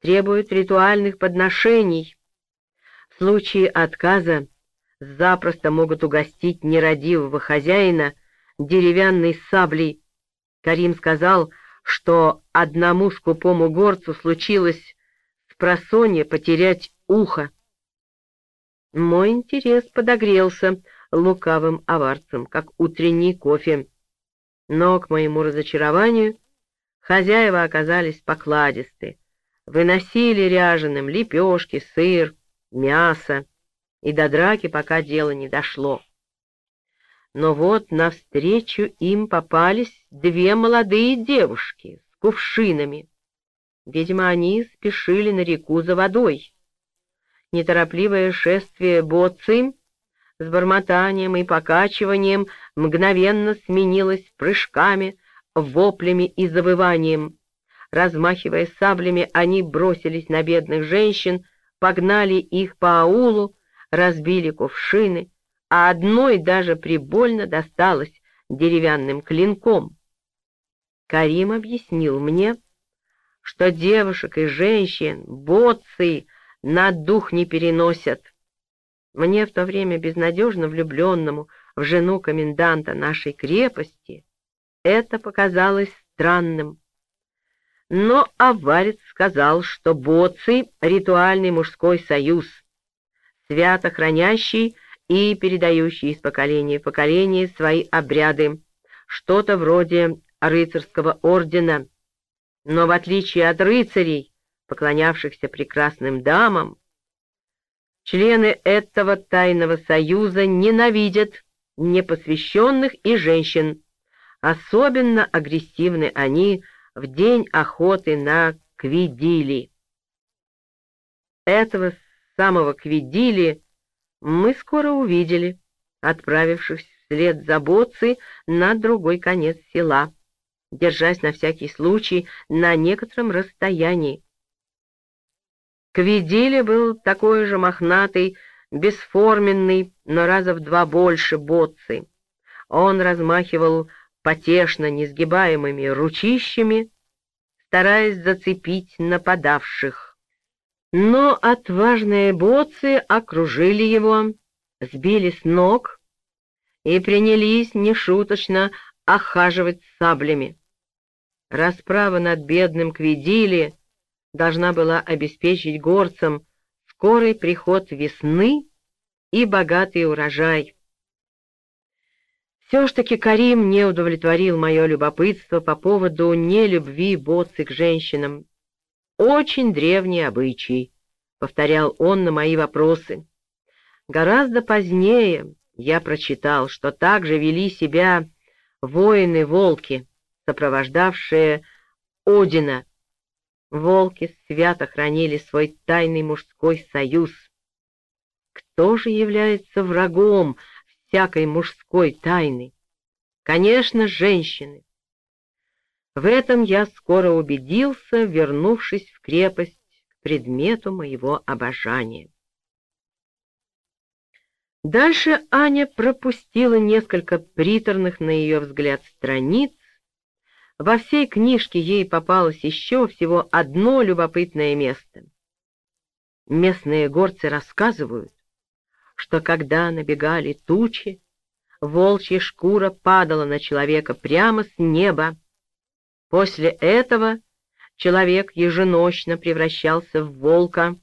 требует ритуальных подношений. В случае отказа запросто могут угостить нерадивого хозяина деревянной саблей. Карим сказал, что одному скупому горцу случилось с просонья потерять ухо. Мой интерес подогрелся лукавым аварцем, как утренний кофе. Но, к моему разочарованию, хозяева оказались покладисты, выносили ряженым лепешки, сыр, мясо, и до драки пока дело не дошло. Но вот навстречу им попались две молодые девушки с кувшинами. Видимо, они спешили на реку за водой. Неторопливое шествие боцим с бормотанием и покачиванием мгновенно сменилось прыжками, воплями и завыванием. Размахивая саблями, они бросились на бедных женщин, погнали их по аулу, разбили кувшины, а одной даже прибольно досталось деревянным клинком. Карим объяснил мне, что девушек и женщин боцы на дух не переносят. Мне в то время безнадежно влюбленному в жену коменданта нашей крепости это показалось странным. Но аварец сказал, что боцы — ритуальный мужской союз, свято хранящий и передающий из поколения в поколение свои обряды, что-то вроде рыцарского ордена. Но в отличие от рыцарей, поклонявшихся прекрасным дамам, члены этого тайного союза ненавидят непосвященных и женщин. Особенно агрессивны они в день охоты на квидили. Этого самого квидили мы скоро увидели, отправившись вслед за Боци на другой конец села, держась на всякий случай на некотором расстоянии. Квидили был такой же мохнатый, бесформенный, но раза в два больше Боци. Он размахивал потешно несгибаемыми ручищами, стараясь зацепить нападавших. Но отважные боцы окружили его, сбили с ног и принялись нешуточно охаживать саблями. Расправа над бедным Квидили должна была обеспечить горцам скорый приход весны и богатый урожай. Все ж таки Карим не удовлетворил мое любопытство по поводу нелюбви боцы к женщинам очень древний обычай», — повторял он на мои вопросы. Гораздо позднее я прочитал, что также вели себя воины-волки, сопровождавшие Одина. Волки свято хранили свой тайный мужской союз. Кто же является врагом всякой мужской тайны? Конечно, женщины. В этом я скоро убедился, вернувшись в крепость к предмету моего обожания. Дальше Аня пропустила несколько приторных, на ее взгляд, страниц. Во всей книжке ей попалось еще всего одно любопытное место. Местные горцы рассказывают, что когда набегали тучи, волчья шкура падала на человека прямо с неба, После этого человек еженочно превращался в волка,